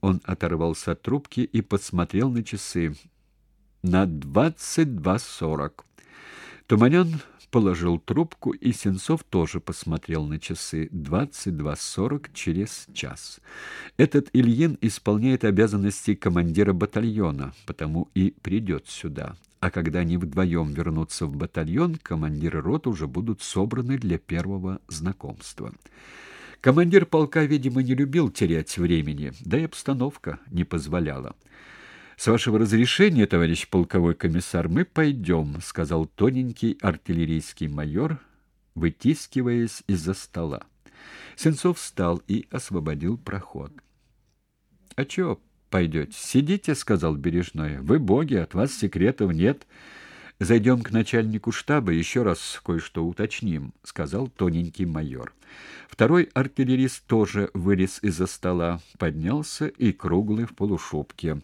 Он оторвался от трубки и посмотрел на часы. На двадцать два сорок. Туманян положил трубку, и Сенцов тоже посмотрел на часы. Двадцать два сорок через час. Этот Ильин исполняет обязанности командира батальона, потому и придет сюда. А когда они вдвоем вернутся в батальон, командиры рот уже будут собраны для первого знакомства. Командир полка, видимо, не любил терять времени, да и обстановка не позволяла. С вашего разрешения, товарищ полковой комиссар, мы пойдем», — сказал тоненький артиллерийский майор, вытискиваясь из-за стола. Сенцов встал и освободил проход. А чё пойдете? Сидите, сказал Бережной. Вы боги, от вас секретов нет. Зайдем к начальнику штаба, еще раз кое-что уточним, сказал тоненький майор. Второй артиллерист тоже вылез из-за стола, поднялся и круглый в полушубке.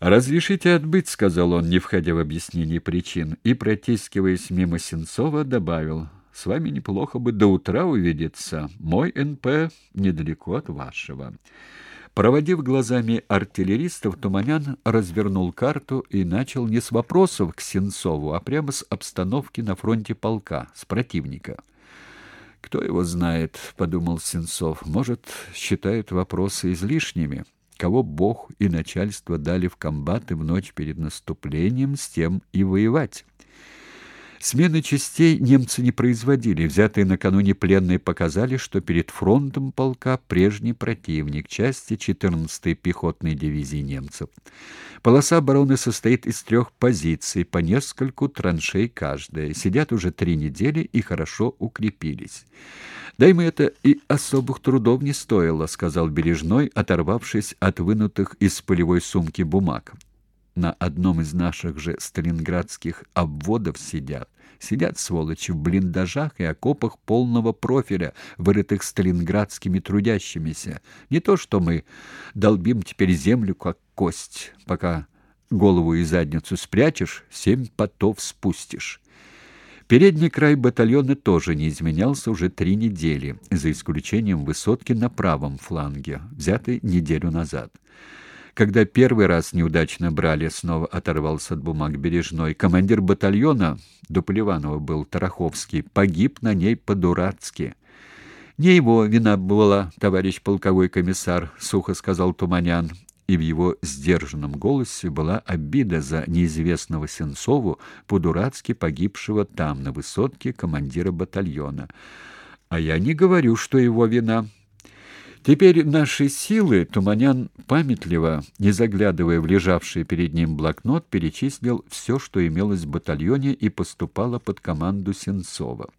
«Разрешите отбыть», — сказал он, не входя в объяснение причин, и, протискиваясь мимо Сенцова, добавил, «С вами неплохо бы до утра увидеться. Мой НП недалеко от вашего». Проводив глазами артиллеристов, Туманян развернул карту и начал не с вопросов к Сенцову, а прямо с обстановки на фронте полка, с противника. «Кто его знает?» — подумал Сенцов. «Может, считают вопросы излишними?» кого Бог и начальство дали в комбаты в ночь перед наступлением, с тем и воевать. Смены частей немцы не производили. Взятые накануне пленные показали, что перед фронтом полка прежний противник, части 14-й пехотной дивизии немцев. Полоса обороны состоит из трех позиций, по нескольку траншей каждая. Сидят уже три недели и хорошо укрепились. «Да им это и особых трудов не стоило», — сказал Бережной, оторвавшись от вынутых из полевой сумки бумаг на одном из наших же сталинградских обводов сидят. Сидят, сволочи, в блиндажах и окопах полного профиля, вырытых сталинградскими трудящимися. Не то, что мы долбим теперь землю, как кость, пока голову и задницу спрячешь, семь потов спустишь. Передний край батальона тоже не изменялся уже три недели, за исключением высотки на правом фланге, взятой неделю назад. Когда первый раз неудачно брали, снова оторвался от бумаг Бережной. Командир батальона, до Поливанова был Тараховский, погиб на ней по-дурацки. «Не его вина была, товарищ полковой комиссар», — сухо сказал Туманян, и в его сдержанном голосе была обида за неизвестного Сенцову, по-дурацки погибшего там, на высотке командира батальона. «А я не говорю, что его вина». Теперь наши силы, Туманян памятливо, не заглядывая в лежавший перед ним блокнот, перечислил все, что имелось в батальоне и поступало под команду Сенцова.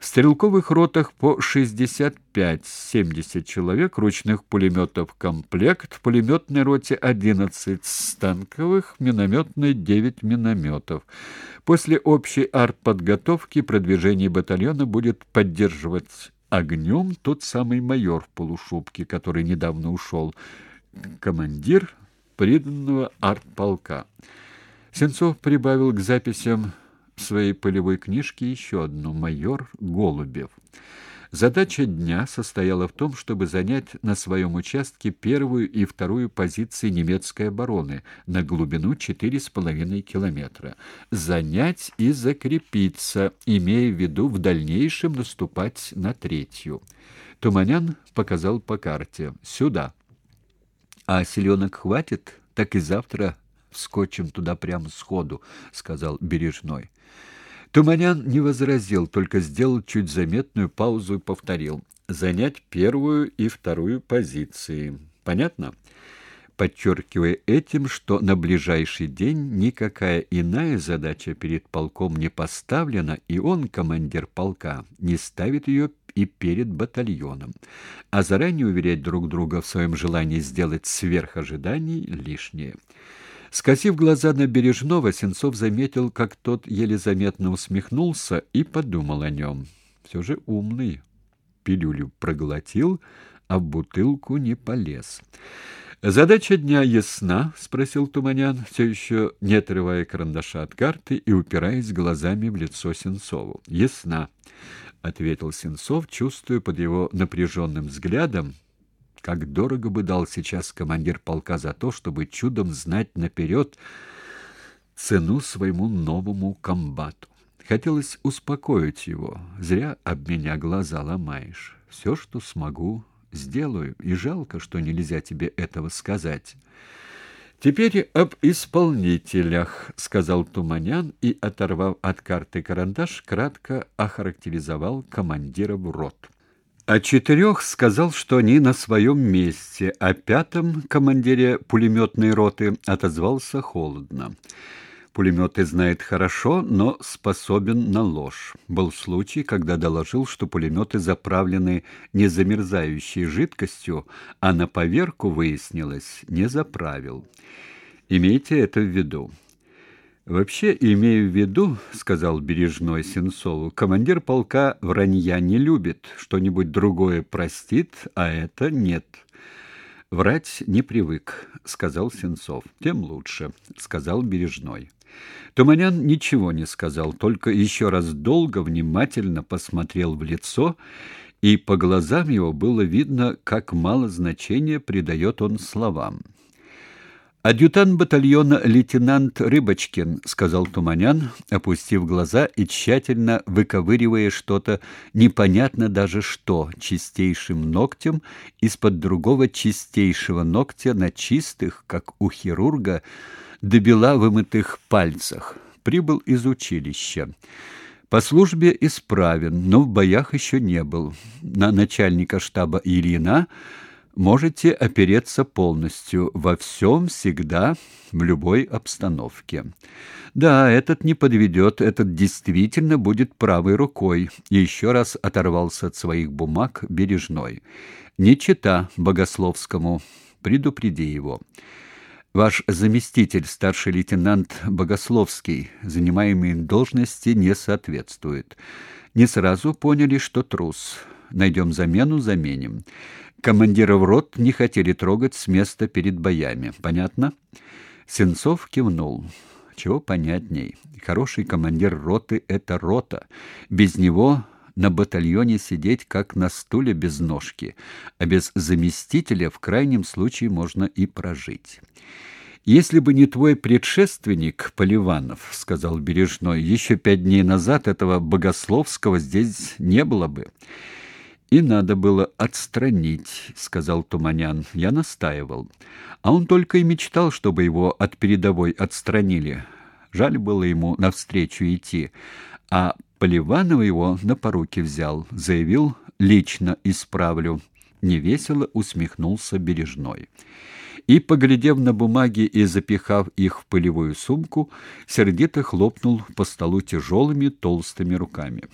В стрелковых ротах по 65-70 человек, ручных пулеметов комплект, в пулеметной роте 11 станковых, минометной 9 минометов. После общей артподготовки продвижение батальона будет поддерживать огнем тот самый майор в полушубке, который недавно ушел, командир приданного артполка. Сенцов прибавил к записям в своей полевой книжке еще одну «Майор Голубев». Задача дня состояла в том, чтобы занять на своем участке первую и вторую позиции немецкой обороны на глубину 4,5 километра. Занять и закрепиться, имея в виду в дальнейшем наступать на третью. Туманян показал по карте. Сюда. А селенок хватит, так и завтра вскочим туда прямо сходу, сказал Бережной. Туманян не возразил, только сделал чуть заметную паузу и повторил: "Занять первую и вторую позиции". Понятно? Подчеркивая этим, что на ближайший день никакая иная задача перед полком не поставлена, и он, командир полка, не ставит ее и перед батальоном. А заранее уверять друг друга в своем желании сделать сверх ожиданий лишнее. Скосив глаза на Бережного, Сенцов заметил, как тот еле заметно усмехнулся и подумал о нем. Все же умный. Пилюлю проглотил, а в бутылку не полез. «Задача дня ясна?» — спросил Туманян, все еще не отрывая карандаша от карты и упираясь глазами в лицо Сенцову. «Ясна», — ответил Сенцов, чувствуя под его напряженным взглядом, Как дорого бы дал сейчас командир полка за то, чтобы чудом знать наперед цену своему новому комбату. Хотелось успокоить его. Зря об меня глаза ломаешь. Все, что смогу, сделаю, и жалко, что нельзя тебе этого сказать. Теперь об исполнителях, сказал Туманян и, оторвав от карты карандаш, кратко охарактеризовал командира в рот. О четырех сказал, что они на своем месте, о пятом командире пулеметной роты отозвался холодно. Пулеметы знает хорошо, но способен на ложь. Был случай, когда доложил, что пулеметы заправлены не замерзающей жидкостью, а на поверку выяснилось, не заправил. Имейте это в виду. Вообще, имею в виду, сказал Бережной Сенцову, командир полка вранья не любит, что-нибудь другое простит, а это нет. Врать не привык, сказал Сенцов. Тем лучше, сказал Бережной. Туманян ничего не сказал, только еще раз долго внимательно посмотрел в лицо, и по глазам его было видно, как мало значения придает он словам. «Адъютант батальона лейтенант Рыбочкин», — сказал Туманян, опустив глаза и тщательно выковыривая что-то, непонятно даже что, чистейшим ногтем из-под другого чистейшего ногтя на чистых, как у хирурга, до бела вымытых пальцах. Прибыл из училища. По службе исправен, но в боях еще не был. На начальника штаба Ильина можете опереться полностью во всем, всегда, в любой обстановке. Да, этот не подведет, этот действительно будет правой рукой. И еще раз оторвался от своих бумаг бережной. Не чита Богословскому, предупреди его. Ваш заместитель, старший лейтенант Богословский, занимаемой должности не соответствует. Не сразу поняли, что трус. Найдем замену, заменим. Командиров рот не хотели трогать с места перед боями. Понятно? Сенцов кивнул. Чего понятней. Хороший командир роты это рота. Без него на батальоне сидеть как на стуле без ножки, а без заместителя в крайнем случае можно и прожить. Если бы не твой предшественник Поливанов, сказал Бережной, еще пять дней назад этого богословского здесь не было бы. И надо было отстранить, сказал Туманян. Я настаивал. А он только и мечтал, чтобы его от передовой отстранили. Жаль было ему навстречу идти. А Поливанов его на поруки взял, заявил: "Лично исправлю". Невесело усмехнулся Бережной. И, поглядев на бумаги и запихав их в пылевую сумку, сердито хлопнул по столу тяжелыми толстыми руками.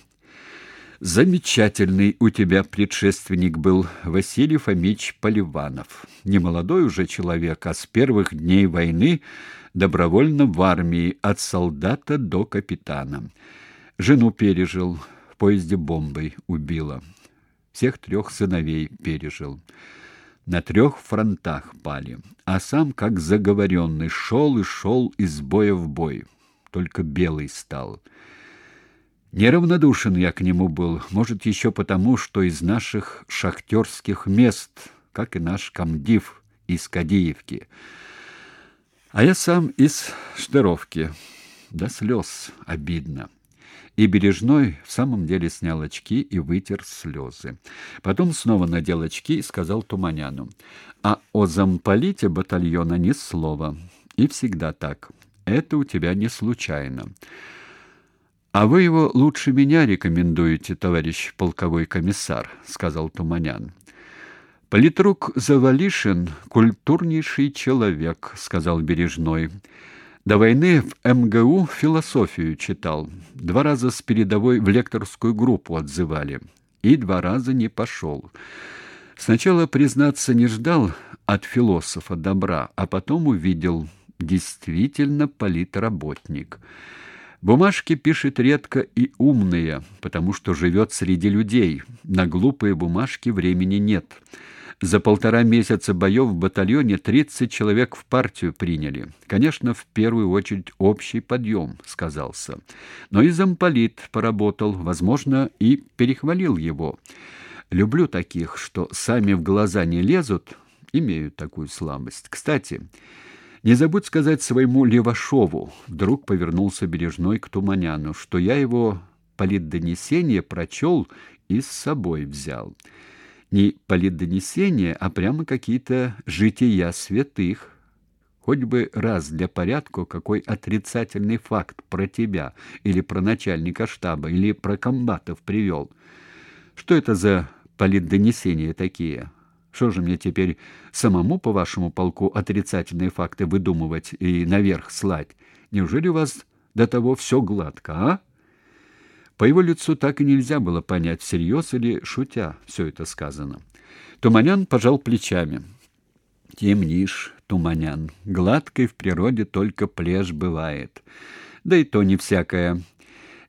Замечательный у тебя предшественник был Василий Фомич Поливанов. Не молодой уже человек, а с первых дней войны добровольно в армии от солдата до капитана. Жену пережил, в поезде бомбой убила. Всех трех сыновей пережил. На трех фронтах пали, а сам, как заговоренный, шел и шел из боя в бой. Только белый стал. Неравнодушен я к нему был, может, еще потому, что из наших шахтерских мест, как и наш комдив из Кадиевки. А я сам из Штыровки. До слез обидно. И Бережной в самом деле снял очки и вытер слезы. Потом снова надел очки и сказал Туманяну: "А о замполите батальона ни слова. И всегда так. Это у тебя не случайно. А вы его лучше меня рекомендуете, товарищ полковой комиссар", сказал Туманян. Политрук Завалишин культурнейший человек, сказал Бережной. До войны в МГУ философию читал. Два раза с передовой в лекторскую группу отзывали. И два раза не пошел. Сначала, признаться, не ждал от философа добра, а потом увидел действительно политработник. Бумажки пишет редко и умные, потому что живет среди людей. На глупые бумажки времени нет. За полтора месяца боев в батальоне 30 человек в партию приняли. Конечно, в первую очередь общий подъем сказался. Но и замполит поработал, возможно, и перехвалил его. Люблю таких, что сами в глаза не лезут, имеют такую слабость. Кстати, не забудь сказать своему Левашову, вдруг повернулся Бережной к Туманяну, что я его политдонесение прочел и с собой взял. Не политдонесение, а прямо какие-то жития святых. Хоть бы раз для порядка какой отрицательный факт про тебя или про начальника штаба или про комбатов привел. Что это за политдонесения такие? Что же мне теперь самому по вашему полку отрицательные факты выдумывать и наверх слать? Неужели у вас до того все гладко, а? По его лицу так и нельзя было понять, всерьез или шутя все это сказано. Туманян пожал плечами. Темнишь, Туманян. Гладкой в природе только плешь бывает. Да и то не всякое.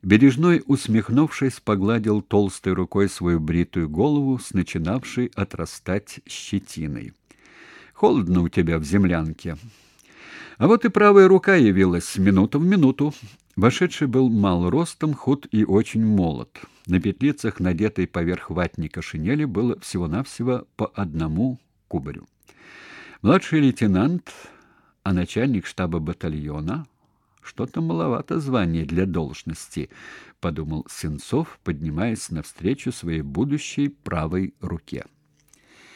Бережной, усмехнувшись, погладил толстой рукой свою бритую голову с начинавшей отрастать щетиной. Холодно у тебя в землянке. А вот и правая рука явилась минуту в минуту. Вошедший был мал ростом, худ и очень молод. На петлицах, надетой поверх ватника шинели, было всего-навсего по одному кубарю. Младший лейтенант, а начальник штаба батальона что-то маловато звания для должности, подумал Сенцов, поднимаясь навстречу своей будущей правой руке.